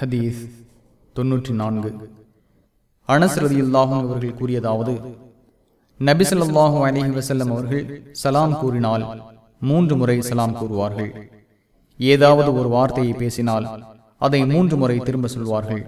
ஹதீஸ் தொன்னூற்றி நான்கு அனசரதியுல்லாஹும் அவர்கள் கூறியதாவது நபிசல்லாஹு அலஹி வசல்லம் அவர்கள் சலாம் கூறினால் மூன்று முறை சலாம் கூறுவார்கள். ஏதாவது ஒரு வார்த்தையை பேசினால் அதை மூன்று முறை திரும்ப சொல்வார்கள்.